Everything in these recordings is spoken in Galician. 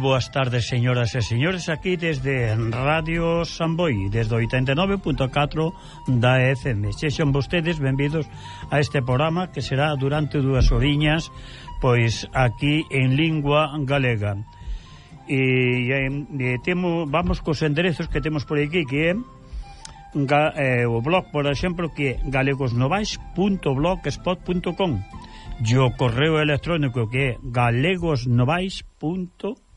boas tardes, señoras e señores, aquí desde Radio Samboy, desde 89.4 da FM. Sexan vostedes benvidos a este programa que será durante dúas horiñas, pois aquí en lingua galega. E, e, e temo, vamos cos enderezos que temos por aquí, que é ga, eh, o blog, por exemplo, que é galegosnovais.blogspot.com e o correo electrónico que é galegosnovais.com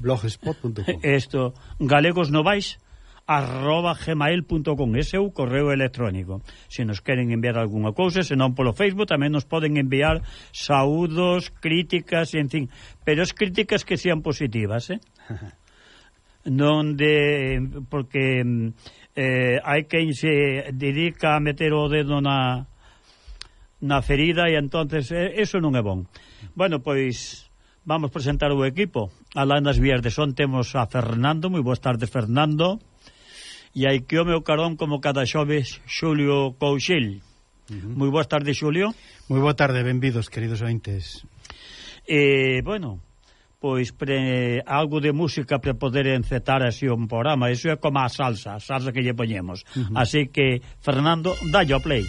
blogspot.com. Esto, galegosnovais arroba gmail.com ese é o correo electrónico se nos queren enviar algunha cousa se non polo Facebook tamén nos poden enviar saúdos, críticas en fin, pero as críticas que sean positivas eh? non de porque eh, hai quen se dedica a meter o dedo na na ferida e entonces eh, eso non é bon bueno, pois vamos presentar o equipo. Alá nas vías de son temos a Fernando, moi boas tardes Fernando. E aí que o meu carón como cada xoves Xulio Couchil. Uh -huh. Moi boas tardes Xulio. Moi boa tarde, benvidos queridos ointes. Eh, bueno, pois pre, algo de música para poder encetar así un programa. Iso é como a salsa, a salsa que lle poñemos. Uh -huh. Así que, Fernando, dallo play.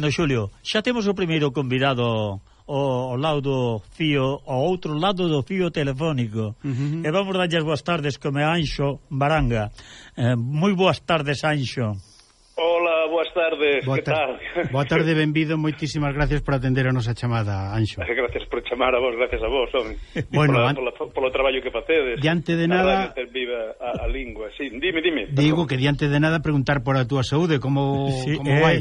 Bueno, Xulio, xa temos o primeiro convidado ao, ao lado do fío, ao outro lado do fío telefónico. Uh -huh. E vamos darlle boas tardes como Anxo Baranga. Eh, moi boas tardes, Anxo. Hola, boas tardes, boa que tar tal? Boa tarde, benvido, moitísimas gracias por atender a nosa chamada, Anxo. Gracias por chamar a vos, gracias a vos, home. Bueno, an... polo, polo, traballo que facedes. Diante de nada... A viva a, a lingua, sí, dime, dime. Digo que diante de nada preguntar por a túa saúde, como, sí, como eh. vai?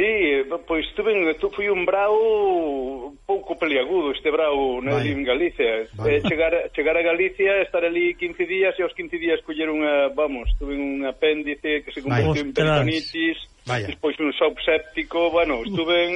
Sí, pois tuve, fui un brao pouco peliagudo, este brao na en Galicia. Eh, chegar, chegar a Galicia, estar ali 15 días e aos 15 días coller unha, vamos, tuve un apéndice que se convertiu en peritonitis, despois un shock séptico, bueno, estuve en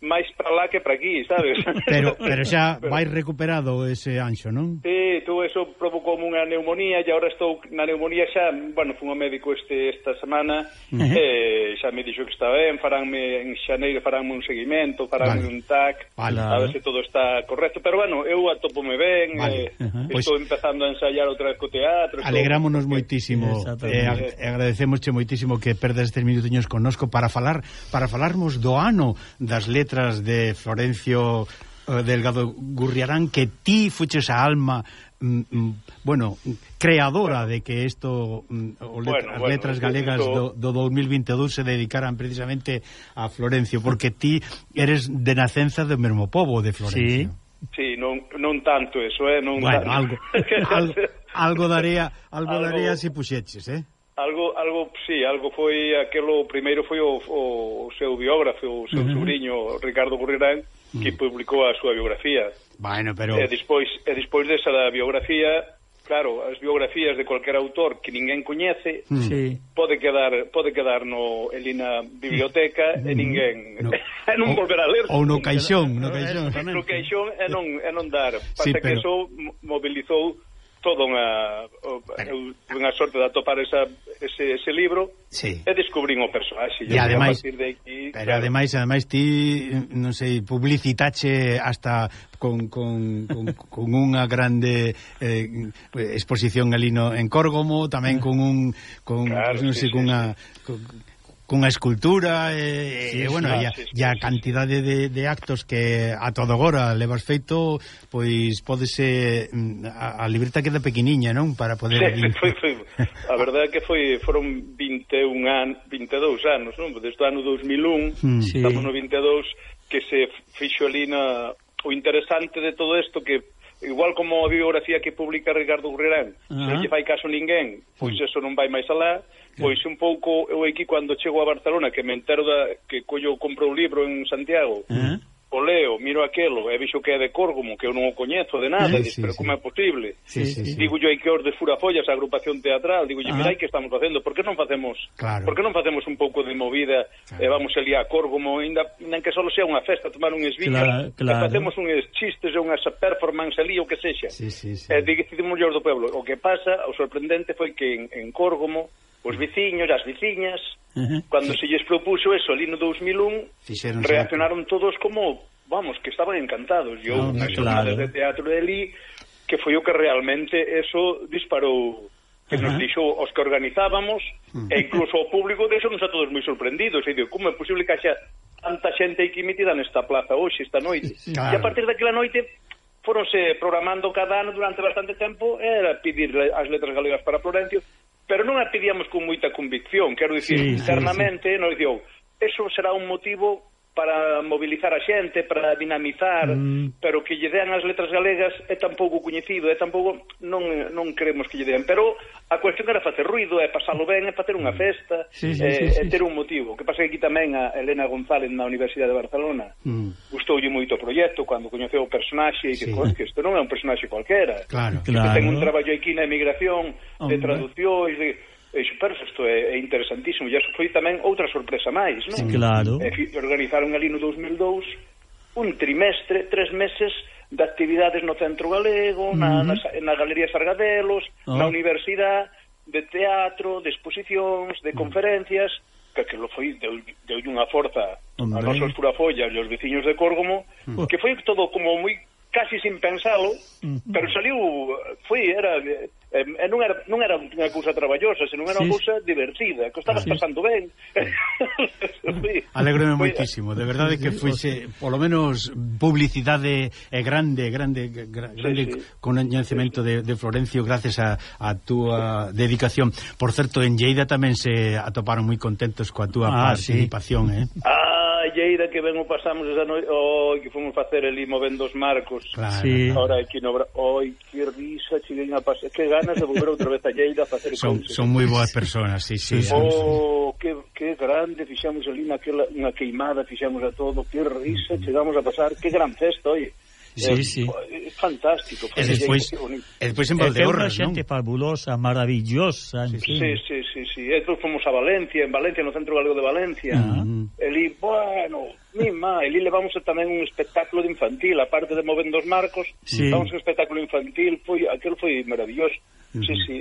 máis para lá que para aquí, sabes? Pero, pero xa vai recuperado ese anxo, non? Sí, tú eso provocou unha neumonía e agora estou na neumonía xa, bueno, fun ao médico este esta semana uh -huh. e xa me dixo que está ben, faránme en xaneiro faránme un seguimento, faránme vale. un TAC, vale. a ver se todo está correcto, pero bueno, eu atopome ben, vale. eh, uh -huh. Pois estou pues... empezando a ensayar outra vez co teatro. Alegrámonos porque... moitísimo, eh, agradecemosche moitísimo que perdas estes minutiños connosco para falar para falarmos do ano das letras letras de Florencio eh, Delgado Gurriarán que ti fuches a alma mm, mm bueno, creadora de que isto mm, o letra, bueno, bueno, letras galegas do, do 2022 se dedicaran precisamente a Florencio porque ti eres de nacenza do mesmo povo de Florencio. Sí. Sí, non, non tanto eso, eh, non bueno, algo, algo, algo daría, algo, algo daría se si puxeches, eh? Algo, algo, sí, algo foi aquelo, primeiro foi o, o, o seu biógrafo, o seu uh -huh. sobrinho Ricardo Gurrirán, que publicou a súa biografía. Bueno, pero... E despois, e despois desa da biografía, claro, as biografías de cualquier autor que ninguén coñece sí. pode quedar pode quedar no Elina biblioteca mm. e ninguén no. e non volver a ler. Ou no caixón, no eh, caixón. No caixón e non, e non dar. Pasa sí, pero... que eso mobilizou toda unha eu unha sorte de atopar esa, ese, ese libro sí. e descubrín o personaxe e ademais, de aquí, pero claro. ademais, ademais ti non sei, publicitache hasta con, con, con, con unha grande eh, exposición ali no, en Córgomo, tamén con un con, claro, non sei, sí, cunha sí. Con, cunha escultura e, sí, e bueno, sí, e, sí, e a cantidade de, de actos que a todo agora levas feito, pois pódese mm, a, a libreta queda pequeniña, non? Para poder sí, foi, foi, a verdade é que foi foron 21 an, 22 anos, non? Desde o ano 2001, mm, sí. estamos no 22 que se fixo ali na o interesante de todo isto que igual como a biografía que publica Ricardo Gurrerán, uh -huh. non lle fai caso ninguén, pois eso non vai máis alá, pois un pouco eu aquí cando chego a Barcelona, que me entero da, que collo compro o libro en Santiago, uh -huh o leo, miro aquelo e vexo que é de Córgomo, que eu non o coñezo de nada, sí, dis, sí, pero sí. como é posible? Sí, sí, sí. Digo yo hai que os de Furafollas, a agrupación teatral, digo yo, ah. mirai que estamos facendo, por que non facemos claro. por que non facemos un pouco de movida claro. e vamos ali a Córgomo, ainda, ainda que só sea unha festa, tomar un esviño, claro, claro. facemos uns chistes e unhas performance ali, o que sexa. Sí, sí, sí. Eh, decidimos yo do pueblo. O que pasa, o sorprendente foi que en, en Córgomo, os veciños, as veciñas, uh -huh. cando se lles propuso eso ali no 2001, Fixeron reaccionaron todos como, vamos, que estaban encantados. Yo, ah, no, unhas claro. de teatro de ali, que foi o que realmente eso disparou que nos dixo os que organizábamos mm. e incluso o público de eso nos a todos moi sorprendidos e digo, como é posible que haxa tanta xente aquí metida nesta plaza hoxe, esta noite claro. e a partir daquela noite foronse programando cada ano durante bastante tempo era pedir as letras galegas para Florencio pero non a pedíamos con moita convicción, quero dicir, sí, internamente sí, sí. nos dicían, oh, eso será un motivo para mobilizar a xente, para dinamizar, mm. pero que lle dean as letras galegas é tan pouco coñecido, é tan pouco non non queremos que lle dean, pero a cuestión era facer ruido, é pasalo ben, é facer unha festa, sí, sí, é, sí, sí, é ter un motivo. Que pasa que aquí tamén a Elena González na Universidade de Barcelona mm. gustoulle moito o proxecto cando coñeceu o personaxe e que, sí. que isto non é un personaxe cualquera. Claro, que claro. ten un traballo aquí na emigración, de traducións, de E isto é, é interesantísimo e iso foi tamén outra sorpresa máis non? Sí, claro. e, organizaron ali no 2002 un trimestre, tres meses de actividades no Centro Galego, na, uh -huh. na, na Galería Sargadelos, oh. na Universidade, de teatro, de exposicións, de mm. conferencias, que aquilo foi deu, deu unha forza Hombre. a nosos furafollas e aos veciños de Córgomo, uh. que foi todo como moi casi sin pensalo, pero saliu, foi, era, eh, eh, non era, non era unha cousa traballosa, senón era unha sí. cousa divertida, que estabas ah, sí. pasando ben. sí. Moitísimo, de verdade que foise, polo menos, publicidade é grande, grande, grande sí, sí. coñecemento sí. de, de Florencio gracias a, a túa dedicación. Por certo, en Lleida tamén se atoparon moi contentos coa túa ah, participación, sí. eh? Ah, Lleida que ben o pasamos esa noite, oi, que fomos facer ali movendo os marcos. Claro. Sí. Ora aquí no oi, que risa, cheguen a pasar, que ganas de volver outra vez a Lleida a facer son, cousas. Son moi boas personas, sí, sí. sí oh, que, que grande fixamos ali naquela, na queimada, fixamos a todo, que risa, mm. chegamos a pasar, que gran festa, oi. Sí, eh, sí. Eh, fantástico. E despois, e despois en Valdeorras, non? xente fabulosa, maravillosa, en sí, fin. Sí, sí, sí, sí. E todos fomos a Valencia, en Valencia, no Centro Galego de Valencia. Uh -huh. Elí, bueno, mima, Eli levamos tamén un espectáculo de infantil, aparte de Movendo os Marcos, sí. levamos un espectáculo infantil, foi, aquel foi maravilloso. Uh -huh. Sí, sí.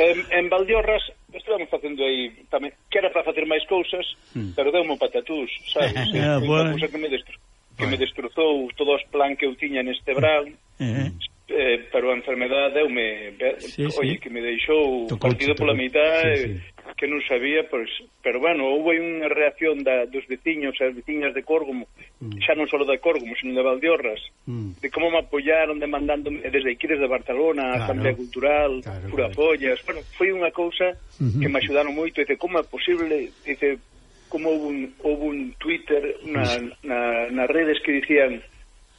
En, en Valdeorras estivemos facendo aí tamén que era para facer máis cousas, uh mm. -huh. pero deu un patatús, sabes? ah, bueno. Cousa que me destru que bueno. me destrozou todos os plan que eu tiña neste verán, uh -huh. eh, pero a enfermedade eu me, sí, oye, sí. que me deixou tocou, partido pola mitad, sí, eh, sí. que non sabía, pois, pero bueno, houve unha reacción da, dos veciños, as veciñas de Córgomo, mm. xa non só de Córgomo, sino de Valdeorras mm. de como me apoyaron demandándome eh, desde aquí, desde Barcelona, claro. Asamblea Cultural, claro, Curapollas, claro. bueno, foi unha cousa uh -huh. que me axudaron moito, dice, como é posible, dice, como houve un, houve un Twitter na, na, nas redes que dicían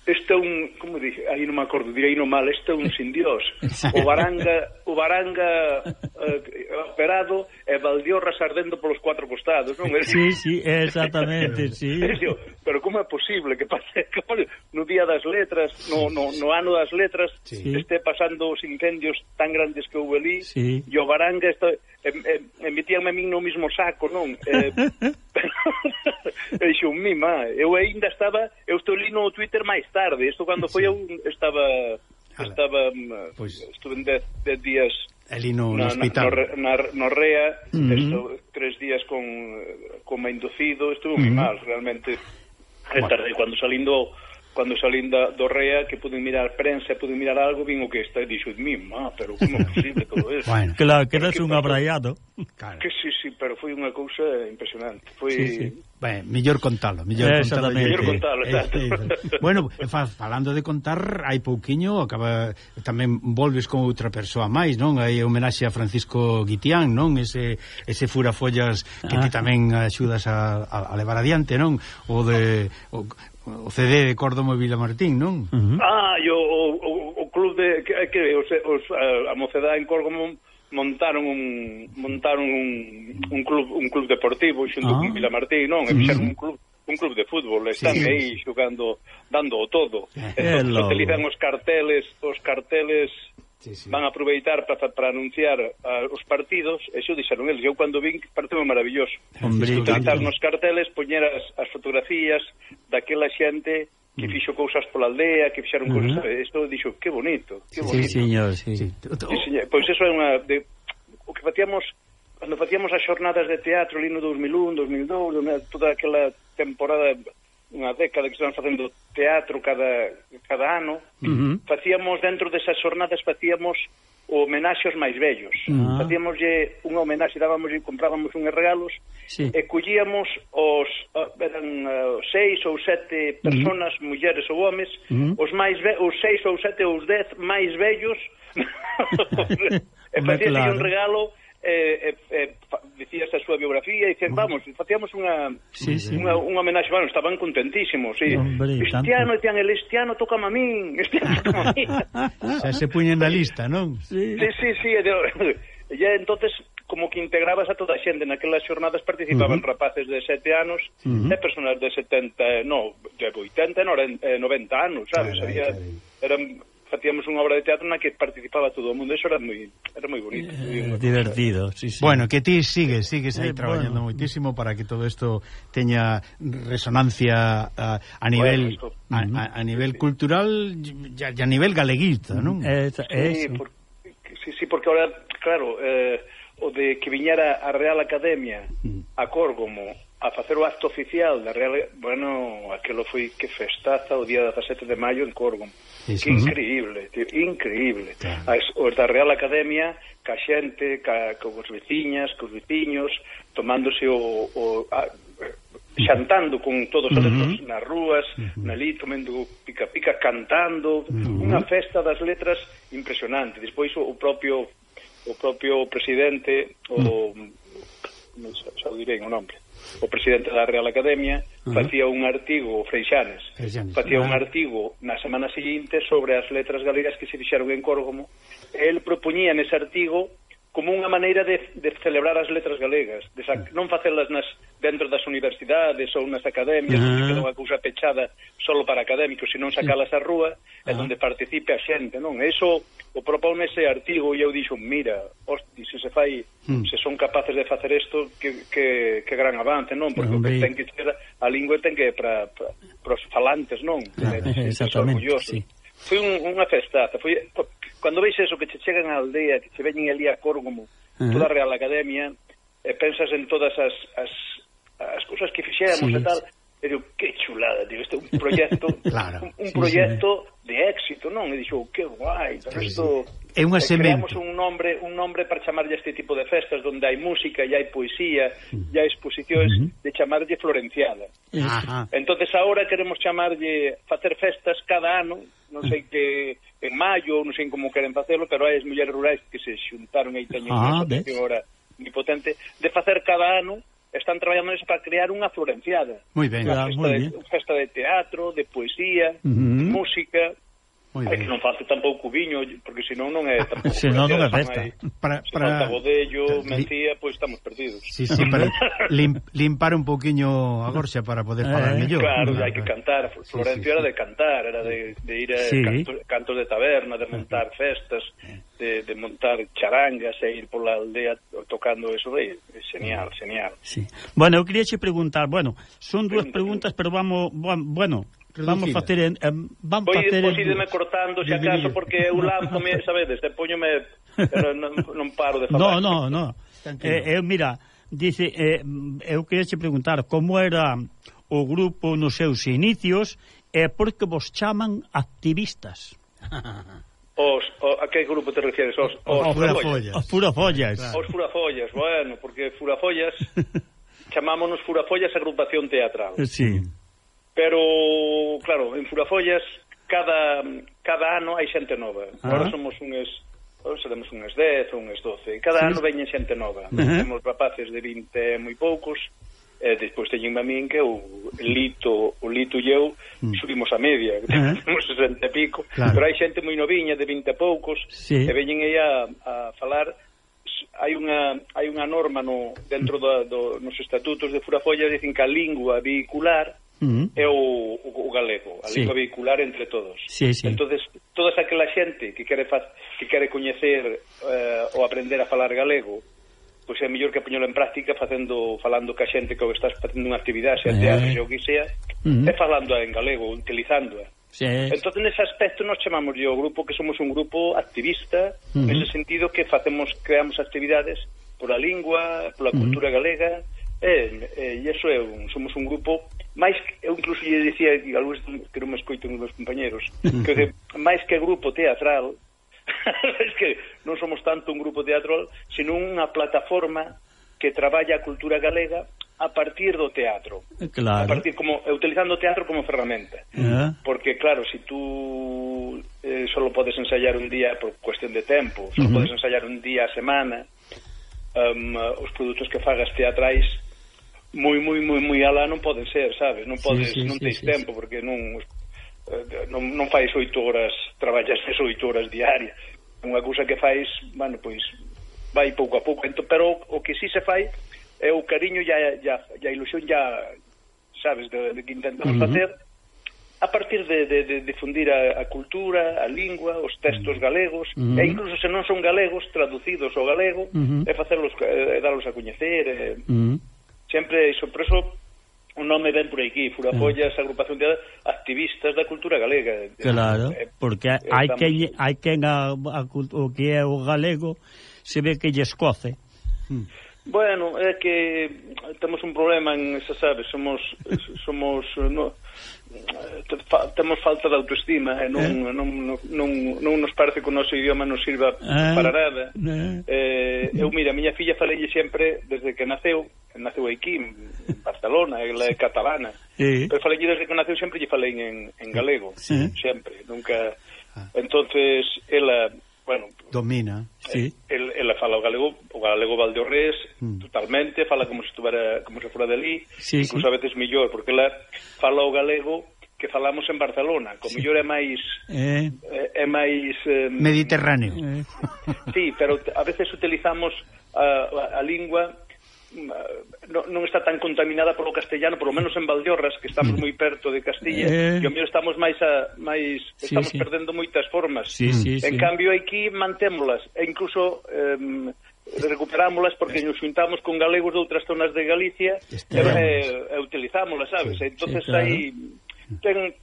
este é un, como dije, aí non me acordo, direi no mal, este é un sin dios. O Baranga, o Baranga eh, operado e Valdiorras ardendo polos cuatro costados, non? É, sí, sí, exactamente, sí. Pero como é posible que pase que, no día das letras, no, no, no ano das letras, sí. este pasando os incendios tan grandes que houve ali, sí. e o Baranga está, eh, eh, metíanme a min no mismo saco, non? Eh, e xo, mi má, eu ainda estaba, eu estou ali no Twitter máis tarde, isto cando foi sí. eu estaba, estaba, mm, pois. estuve en 10 días ali no, na, no hospital. Na, na, no REA, uh -huh. esto, tres días con, con inducido, estuve uh -huh. moi mal, realmente. Bueno. Tarde, cando salindo cando salín da, do REA que puden mirar prensa, puden mirar algo, vin o que está e dixo, min, má, pero como é posible todo eso. bueno, claro, que eras un abraiado. Claro. Que sí, sí, pero foi unha cousa impresionante. Foi... Sí, sí. Ben, mellor contalo, mellor eh, contalo. Mellor contalo, eh, exacto. Eh, bueno, falando de contar, hai pouquiño, acaba, tamén volves con outra persoa máis, non? Hai homenaxe a Francisco Guitián, non? Ese, ese furafollas que ah. ti tamén axudas a, a, a levar adiante, non? O de... O, o CD de Córdoba e Vila Martín, non? Uh -huh. Ah, e o, o, o club de que, que os, os, a mocedade en Córdoba montaron un montaron un, un club un club deportivo xunto ah. con Vila Martín, non? E fixeron uh -huh. un club un club de fútbol, están sí. aí xogando dando o todo. Eh, utilizan os carteles, os carteles sí, sí. van a aproveitar para, para anunciar uh, os partidos, e xo dixeron eles, eu cando vin, pareceu maravilloso. Hombre, Utilizar nos carteles, poñer as, as fotografías daquela xente que mm. fixo cousas pola aldea, que fixeron uh -huh. cousas... Mm. Eh, isto dixo, que bonito, que bonito. Sí, señor, sí. sí. Señor, pois eso é unha... De, o que facíamos cando facíamos as xornadas de teatro ali no 2001, 2002, toda aquela temporada unha década que estamos facendo teatro cada, cada ano, uh -huh. facíamos dentro desas xornadas facíamos homenaxe aos máis vellos. Uh -huh. Facíamoslle unha homenaxe, dábamos e comprábamos uns regalos sí. e collíamos os eran uh, seis ou sete personas, uh -huh. mulleres ou homes, uh -huh. os máis ve os seis ou sete ou os dez máis vellos e facíamos claro. un regalo eh, eh, eh dicías a súa biografía e dicían, vamos, facíamos unha sí, sí. unha, unha homenaxe, bueno, estaban contentísimos sí. Hombre, este ano, el Estiano toca a min este toca a min o sea, se puñen na lista, non? Sí, sí, sí, sí ya entonces como que integrabas a toda a xente naquelas xornadas participaban uh -huh. rapaces de 7 anos uh -huh. e personas de 70, no, de 80, no, 90 anos, sabes? Carai, Había, carai. eran facíamos unha obra de teatro na que participaba todo o mundo, eso era moi era moi bonito, eh, divertido. Sí, sí. Bueno, que ti sigues, sigues aí eh, traballando bueno. moitísimo para que todo isto teña resonancia a, a nivel bueno, a, a, a nivel sí, cultural e a, a nivel galeguista, non? Mm, eh, sí, por, sí, sí, porque ahora claro, eh, o de que viñera a Real Academia mm. a Córgomo a facer o acto oficial da Real... Bueno, aquilo foi que festaza o día 17 de maio en Corgon. Que increíble, tío, increíble. Claro. As, os da Real Academia, ca xente, ca, ca os veciñas, cos veciños, tomándose o... o a, xantando con todos os uh -huh. nas rúas, uh -huh. nalí tomando pica-pica, cantando, uh -huh. unha festa das letras impresionante. Despois o propio o propio presidente, o, uh -huh xa, xa o direi o nome, o presidente da Real Academia, uh -huh. facía un artigo, Freixanes, Freixanes facía un artigo na semana seguinte sobre as letras galegas que se fixeron en Córgomo, el propoñía nese artigo como unha maneira de, de celebrar as letras galegas, de sac, non facelas nas, dentro das universidades ou nas academias, uh -huh. que unha cousa pechada solo para académicos, senón sacalas á rúa, uh -huh. é onde participe a xente, non? Eso, o propón ese artigo e eu dixo, mira, hosti, se se fai, uh -huh. se son capaces de facer isto, que, que, que gran avance, non? Porque no, o que ten que ser a lingua ten que para, para, para os falantes, non? Ah, exactamente, sí. Foi un, unha festaza, foi Cando veis eso, que che chegan á aldea, que che veñen ali a Córgomo, uh -huh. toda a Real Academia, e pensas en todas as, as, as cousas que fixéramos sí. e tal, e digo, que chulada, digo, este é un proxecto claro, un, un sí, proxecto sí. de éxito, non? E dixo, oh, que guai, pero isto sí, é unha eh, semente. Creamos un nombre, un nombre para chamarlle este tipo de festas onde hai música, e hai poesía, mm. e hai exposicións uh -huh. de chamarlle florenciada. Ajá. Entonces agora queremos chamarlle facer festas cada ano, non sei que en maio, non sei como queren facelo, pero hai as mulleres rurais que se xuntaron aí teñen ah, unha agora moi potente de facer cada ano están traballando eso para crear unha florenciada. Moi ben, claro, ah, moi ben. Festa de teatro, de poesía, mm-hmm. uh -huh. música, É que non falte tampouco viño, porque senón non é tampouco. senón non é festa. Para, se para... falta bodello, mentía, pois pues estamos perdidos. Sí, sí, para lim, limpar un poquinho a gorxa para poder eh, falar eh, mellor. Claro, eh. hai que cantar. Florencio sí, sí, era de cantar, era de, de ir a sí. cantos, cantos de taberna, de montar festas, de, de montar charangas e ir pola aldea tocando eso De Genial, genial. Sí. Bueno, eu queria che preguntar, bueno, son dúas preguntas, pero vamos, bueno, vamos facer en, en vamos pois, facer pois ídeme cortando xa acaso porque eu lánzome, sabedes, e poñome non, non paro de falar. No, no, no. Eh, eu mira, dice eh, eu queria che preguntar como era o grupo nos seus inicios e eh, por que vos chaman activistas. Os, o, a que grupo te refieres? Os, os, os furafollas. Os furafollas. Claro. Os furafollas, bueno, porque furafollas chamámonos furafollas agrupación teatral. Sí. Pero, claro, en Furafollas cada, cada ano hai xente nova. Ah. Agora somos unhas Ahora seremos unhas 10 ou unhas 12. Cada sí. ano veñen xente nova. Uh -huh. Temos rapaces de 20 moi poucos, e despois teñen a min que o Lito, o Lito e eu subimos a media, que uh -huh. temos 60 e pico, claro. pero hai xente moi noviña de 20 e poucos, sí. e veñen aí a, a falar hai unha hai unha norma no dentro da, do, nos estatutos de Furafolla dicen que a lingua vehicular uh -huh. é o, o, o galego, a sí. lingua vehicular entre todos. Sí, sí. Entonces, toda aquela xente que quere faz, que quere coñecer eh, ou aprender a falar galego, pois é mellor que poñelo en práctica facendo falando ca xente que estás facendo unha actividade, xa teatro, eh. xa o que sea, uh -huh. e falando en galego, utilizándoa. Sí. Entonces, nese aspecto, nos chamamos o grupo que somos un grupo activista, uh -huh. nese sentido que facemos, creamos actividades pola lingua, pola cultura uh -huh. galega, e, e, e iso é un, somos un grupo máis eu incluso lle dicía que algúns que non me escoito meus compañeros, que, de, máis que grupo teatral, es que non somos tanto un grupo teatral, sino unha plataforma que traballa a cultura galega a partir do teatro. Claro. A partir como utilizando o teatro como ferramenta. Uh -huh. Porque claro, si tú eh, solo podes ensaiar un día por cuestión de tempo, solo uh -huh. podes ensaiar un día a semana, um, os produtos que fagas teatrais moi moi moi moi alá non pode ser, sabes? Non podes, sí, sí, non tens sí, tempo sí. porque non eh, non, non fais oito horas, traballas tes oito horas diarias. Unha cousa que fais, bueno, pois vai pouco a pouco, entón, pero o que si sí se fai é o cariño e a, a, a ilusión ya sabes de, de que intentamos uh -huh. facer a partir de, de, de difundir a, a cultura, a lingua, os textos galegos, uh -huh. e incluso se non son galegos, traducidos ao galego, uh -huh. e facerlos, eh, eh, e, e a coñecer, e, uh -huh sempre sorpreso o nome ven por aquí, Furafollas, mm. agrupación de activistas da cultura galega. Claro, eh, porque eh, hai que quen, hai quen a, a, o que é o galego se ve que lle escoce. Mm. Bueno, é que temos un problema en esa sabe, somos somos eh, no, eh, temos falta de autoestima e non, eh? non, non, non, non nos parece que o noso idioma non sirva eh? para nada. Eh? Eh, eu, mira, a miña filla falei sempre desde que naceu, naceu aquí, en Barcelona, ela é catalana, eh? pero falei desde que naceu sempre lle falei en, en galego, eh? sempre, nunca... Ah. Entonces, ela bueno, domina, sí. El, el fala o galego, o galego Valdeorres, mm. totalmente, fala como se estuvera como se fora dali, sí, incluso sí. a veces mellor, porque ela fala o galego que falamos en Barcelona, como sí. mellor é máis eh. eh é máis eh, mediterráneo. Eh. Sí, pero a veces utilizamos a, a, a lingua Mm, non está tan contaminada polo castellano, polo menos en Valdeorras, que estamos moi perto de Castilla, eh... e o mellor estamos máis a, máis sí, estamos sí. perdendo moitas formas. Sí, sí, en sí. cambio aquí mantémolas e incluso eh, recuperámolas porque nos juntamos con galegos de outras zonas de Galicia e, e, e utilizámolas, sabes? Sí, entonces sí, claro. aí ten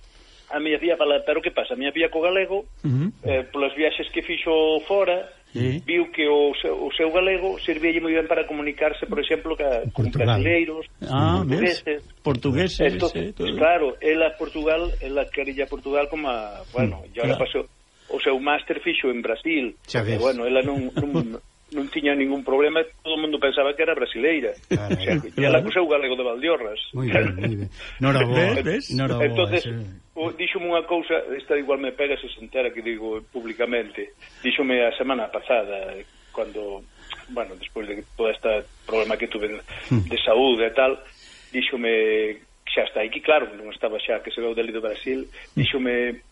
a miña vía para, pero que pasa? A miña vía co galego, uh -huh. eh, polas viaxes que fixo fora, sí. viu que o seu, o seu galego servíalle moi ben para comunicarse, por exemplo, ca, con brasileiros, ah, portugueses. Portugueses, Esto, eh, todo. Claro, ela Portugal, ela querilla Portugal como, a, bueno, mm, ya claro. pasou o seu máster fixo en Brasil. Xa ves. Bueno, ela non, non non tiña ningún problema todo o mundo pensaba que era brasileira. Claro, o sea, claro. Ela claro. o galego de Valdiorras. Moi ben, moi ben. Nora boa. Nora boa, entonces, o, díxome unha cousa, esta igual me pega se sentara que digo públicamente, díxome a semana pasada, cando, bueno, despois de todo este problema que tuve hmm. de saúde e tal, díxome xa está aquí, claro, non estaba xa que se veu delido Brasil, hmm. díxome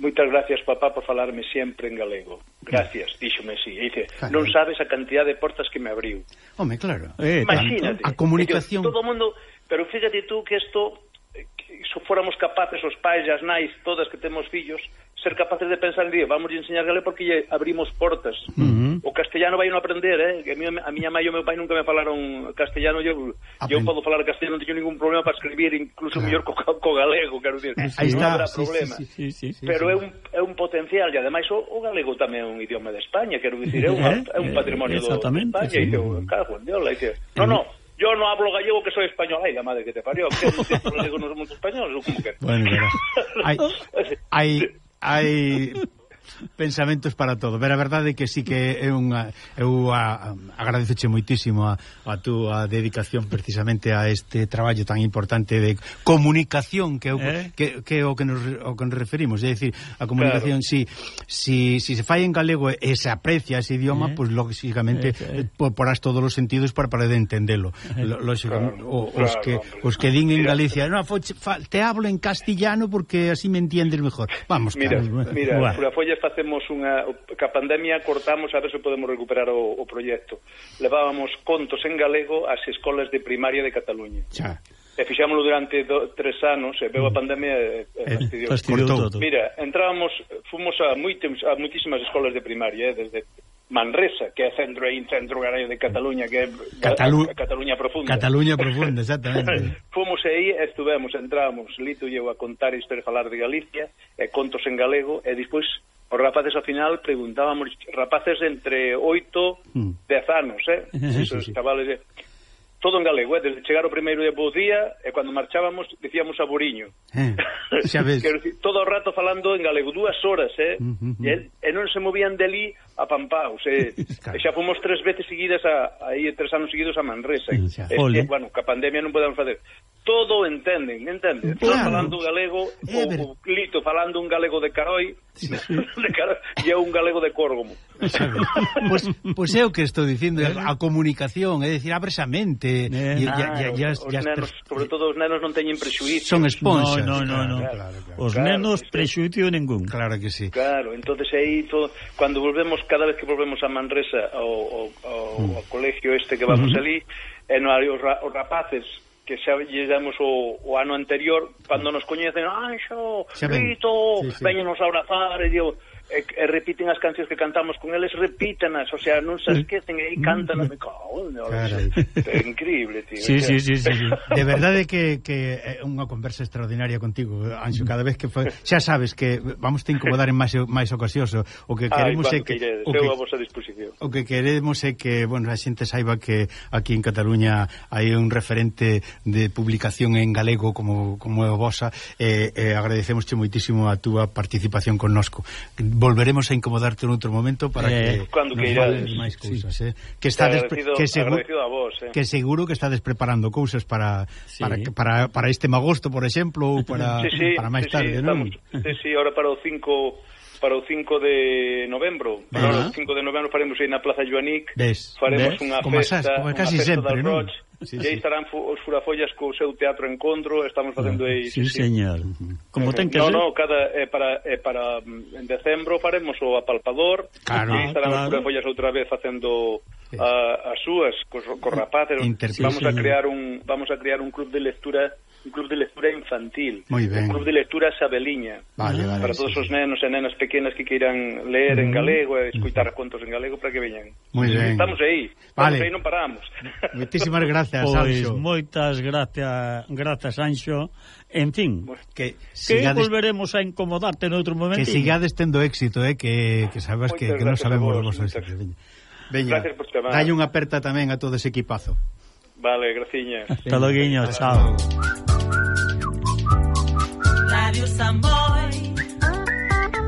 Moitas gracias, papá, por falarme sempre en galego. Mm. Gracias, díxome así. E dice, claro. non sabes a cantidad de portas que me abriu. Home, claro. Eh, Imagínate. A comunicación... Digo, todo o mundo... Pero fíjate tú que isto eh, se fóramos capaces os pais e as nais todas que temos fillos ser capaces de pensar en día, vamos a enseñar galego porque lle abrimos portas. Uh -huh. O castellano vai non aprender, eh? Que a, mí, a miña mãe e o meu pai nunca me falaron castellano, eu, eu podo falar castellano, non teño ningún problema para escribir, incluso claro. mellor co, co galego, quero dicir. Eh, aí está, non habrá sí, problema. Sí, sí, sí, sí, Pero sí, é un, é un potencial, e ademais o, o galego tamén é un idioma de España, quero dicir, é un, é un patrimonio eh, do, de España, sí. e eu, cago en Dios, que... No, no, yo no hablo gallego que soy español. Ay, la madre que te parió. ¿Qué gallego no somos españoles o cómo que? Bueno, pero... hay, hay I pensamentos para todo. Pero a verdade é que sí que é unha eu a, moitísimo a, a túa dedicación precisamente a este traballo tan importante de comunicación que eu, eh? que, que o que nos o que nos referimos, é dicir, a comunicación claro. si, si si se fai en galego e se aprecia ese idioma, eh? pois pues, lógicamente eh, eh. porás todos os sentidos para para entendelo. Eh. Lógicamente claro, os claro, que os que din en Galicia, no, te hablo en castellano porque así me entiendes mejor. Vamos, mira, claro. mira, bueno facemos unha... Ca pandemia cortamos a ver se podemos recuperar o, o proxecto. Levábamos contos en galego ás escolas de primaria de Cataluña. Xa. E fixámoslo durante do, tres anos, e veu a mm. pandemia eh, eh, e fastidiou. Mira, entrábamos, fomos a, moitos, a moitísimas escolas de primaria, eh, desde Manresa, que é centro aí, centro garaño de Cataluña, que é Catalu... Cataluña profunda. Cataluña profunda, exactamente. Fomos aí, estuvemos, entramos, Lito e eu a contar historias falar de Galicia, e contos en galego, e despois Os rapaces ao final preguntábamos rapaces entre 8 mm. 10 anos, eh? Sí, sí, sí. chavales de... Todo en galego, eh? desde chegar o primeiro día bo día e cando marchábamos dicíamos a Buriño Eh, xa ves. Quero dicir, todo o rato falando en galego, dúas horas, eh? Uh -huh. e, e non se movían delí a Pampaus, eh? claro. e xa fomos tres veces seguidas a aí tres anos seguidos a Manresa. Eh? E, e, bueno, que a pandemia non podemos facer todo entenden, entende? Claro. Falando galego, o, o Lito falando un galego de Caroi, sí, sí. de Caroi e un galego de Córgomo. Pois pues, pues é o que estou dicindo, ¿Eh? a comunicación, é dicir, abres a mente. Eh, claro, ya, ya, os, ya, nenos, sobre todo os nenos non teñen prexuízo. Son esponxas. No, no, no, claro, no. Claro, claro, os claro, nenos prexuízo ningún. Claro que sí. Claro, entonces aí, todo, cando volvemos, cada vez que volvemos a Manresa, ao, ao, ao, ao colegio este que vamos uh -huh. ali, e eh, no, os, os rapaces que xa llegamos o, o ano anterior, cando nos coñecen, ah, Anxo, xo, Lito, sí, sí. veñenos a abrazar, e digo, e, e repiten as cancións que cantamos con eles, repítanas, o sea, non se mm. esquecen e aí mm. cantan, me cago, é increíble, tío. Sí, sí, sí, sí, sí. De verdade que, que é unha conversa extraordinaria contigo, Anxo, cada vez que foi, xa sabes que vamos te incomodar en máis máis ocasións, o que queremos é que, o que a vosa disposición. O que queremos é que, bueno, a xente saiba que aquí en Cataluña hai un referente de publicación en galego como como é o vosa, e eh, eh, agradecemosche moitísimo a túa participación connosco volveremos a incomodarte en outro momento para eh, que cando que irades máis cousas, sí. eh. Que está que seguro a vos, eh. que seguro que estades preparando cousas para sí. para para para este magosto, por exemplo, ou para sí, sí, para máis sí, tarde, sí, non? Sí, sí, ahora para o 5 para o 5 de novembro. Para uh -huh. o 5 de novembro faremos aí na Plaza Joanic. Ves, faremos ves, unha festa, como casi festa sempre, non? Sí, e aí estarán os furafollas co seu teatro encontro, estamos facendo aí... Sí, sí, señor. Como eh, ten que no, ser. No, cada, eh, para, eh, para mm, en decembro faremos o apalpador, claro, e estarán claro. os furafollas outra vez facendo a, as súas, cos, cos rapaces. Inter vamos sí, a crear un vamos a crear un club de lectura un club de lectura infantil, un club de lectura Sabeliña, vale, vale, para todos sí. os nenos e nenas pequenas que queiran ler mm. en mm-hmm. galego e escutar contos en galego para que veñan. Ben. Estamos aí, estamos aí non paramos. Moitísimas gracias, pois, Anxo. moitas gracias, gracias, Anxo. En fin, que, que, sigades, que volveremos a incomodarte en outro momento. Que sigades tendo éxito, eh, que, que sabes moitas que, que non sabemos vos, vos Veña, dai unha aperta tamén a todo ese equipazo. Vale, graciñas. Hasta logo, chao. chao. amor.